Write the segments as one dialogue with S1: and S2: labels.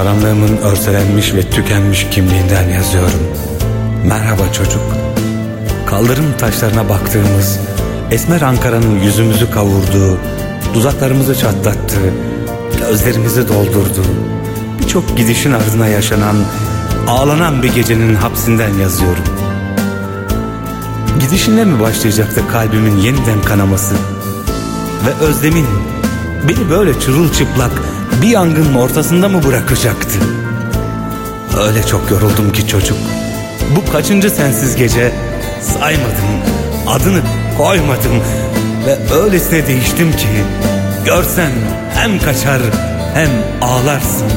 S1: Karanlığımın örselenmiş ve tükenmiş kimliğinden yazıyorum. Merhaba çocuk. Kaldırım taşlarına baktığımız, esmer Ankara'nın yüzümüzü kavurduğu, dudaklarımızı çatlattığı, gözlerimizi doldurduğu, birçok gidişin ardına yaşanan, ağlanan bir gecenin hapsinden yazıyorum. Gidişinle mi başlayacaktı kalbimin yeniden kanaması? Ve özlemin beni böyle çırılçıplak bir yangının ortasında mı bırakacaktı? Öyle çok yoruldum ki çocuk. Bu kaçıncı sensiz gece saymadım, adını koymadım ve öylesine değiştim ki görsen hem kaçar hem ağlarsın.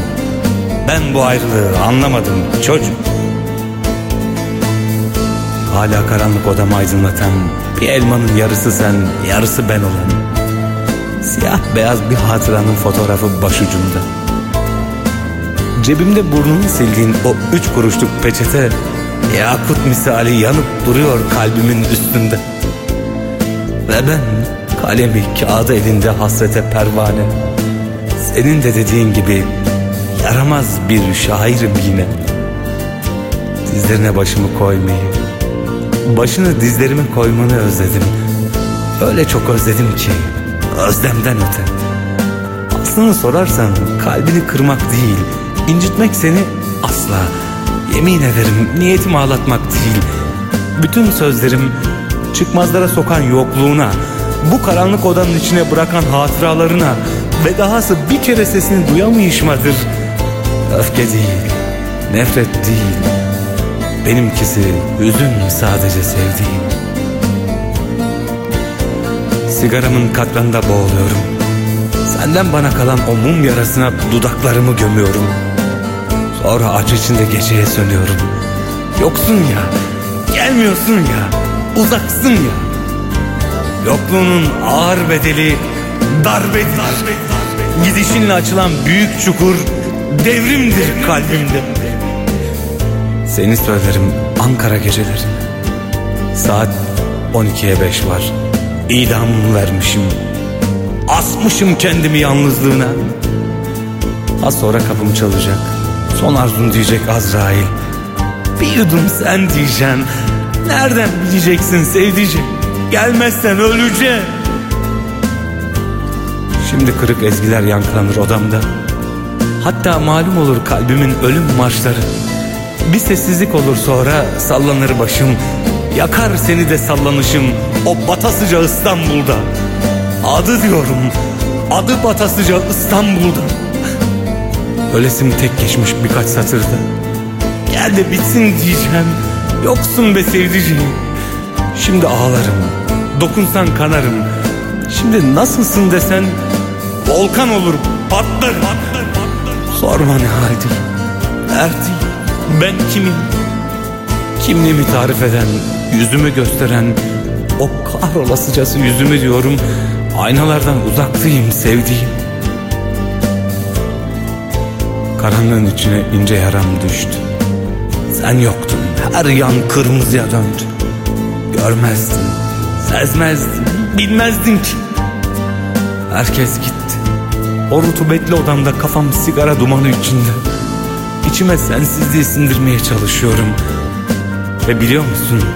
S1: Ben bu ayrılığı anlamadım çocuk. Hala karanlık odamı aydınlatan bir elmanın yarısı sen, yarısı ben olan. Siyah beyaz bir hatıranın fotoğrafı başucumda. Cebimde burnunu sildiğin o üç kuruşluk peçete yakut misali yanıp duruyor kalbimin üstünde. Ve ben kalemi kağıdı elinde hasrete pervane. Senin de dediğin gibi yaramaz bir şairim yine. Dizlerine başımı koymayı, başını dizlerime koymanı özledim. Öyle çok özledim ki özlemden öte. Aslını sorarsan kalbini kırmak değil, incitmek seni asla. Yemin ederim niyetim ağlatmak değil. Bütün sözlerim çıkmazlara sokan yokluğuna, bu karanlık odanın içine bırakan hatıralarına ve dahası bir kere sesini duyamayışmadır. Öfke değil, nefret değil. Benimkisi hüzün sadece sevdiğim. Sigaramın katranında boğuluyorum. Senden bana kalan o mum yarasına dudaklarımı gömüyorum. Sonra acı içinde geceye sönüyorum. Yoksun ya, gelmiyorsun ya, uzaksın ya. Yokluğunun ağır bedeli darbedir. Darbe, darbe. Gidişinle açılan büyük çukur devrimdir kalbimde. Seni söylerim Ankara geceleri. Saat 12'ye 5 var. İdamımı vermişim. Asmışım kendimi yalnızlığına. Az sonra kapım çalacak. Son arzun diyecek Azrail. Bir yudum sen diyeceğim. Nereden bileceksin sevdiceğim? Gelmezsen öleceğim. Şimdi kırık ezgiler yankılanır odamda. Hatta malum olur kalbimin ölüm marşları. Bir sessizlik olur sonra sallanır başım. Yakar seni de sallanışım o batasıca İstanbul'da. Adı diyorum, adı batasıca İstanbul'da. Ölesim tek geçmiş birkaç satırda. Gel de bitsin diyeceğim. Yoksun be sevdiceğim. Şimdi ağlarım, dokunsan kanarım. Şimdi nasılsın desen volkan olur patlar. Sorma ne haldir, derdi, ben kimim? Kimliğimi tarif eden, yüzümü gösteren o kahrolasıcası yüzümü diyorum aynalardan uzaktayım sevdiğim. Karanlığın içine ince yaram düştü. Sen yoktun, her yan kırmızıya döndü. Görmezdin, sezmezdin, bilmezdin ki. Herkes gitti. O rutubetli odamda kafam sigara dumanı içinde. İçime sensizliği sindirmeye çalışıyorum. Ve biliyor musun?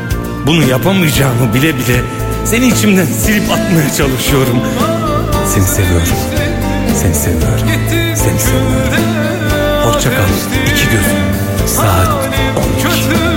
S1: Bunu yapamayacağımı bile bile seni içimden silip atmaya çalışıyorum. Seni seviyorum. Seni seviyorum. Seni seviyorum. Hoşça kal iki gözüm. Saat 12.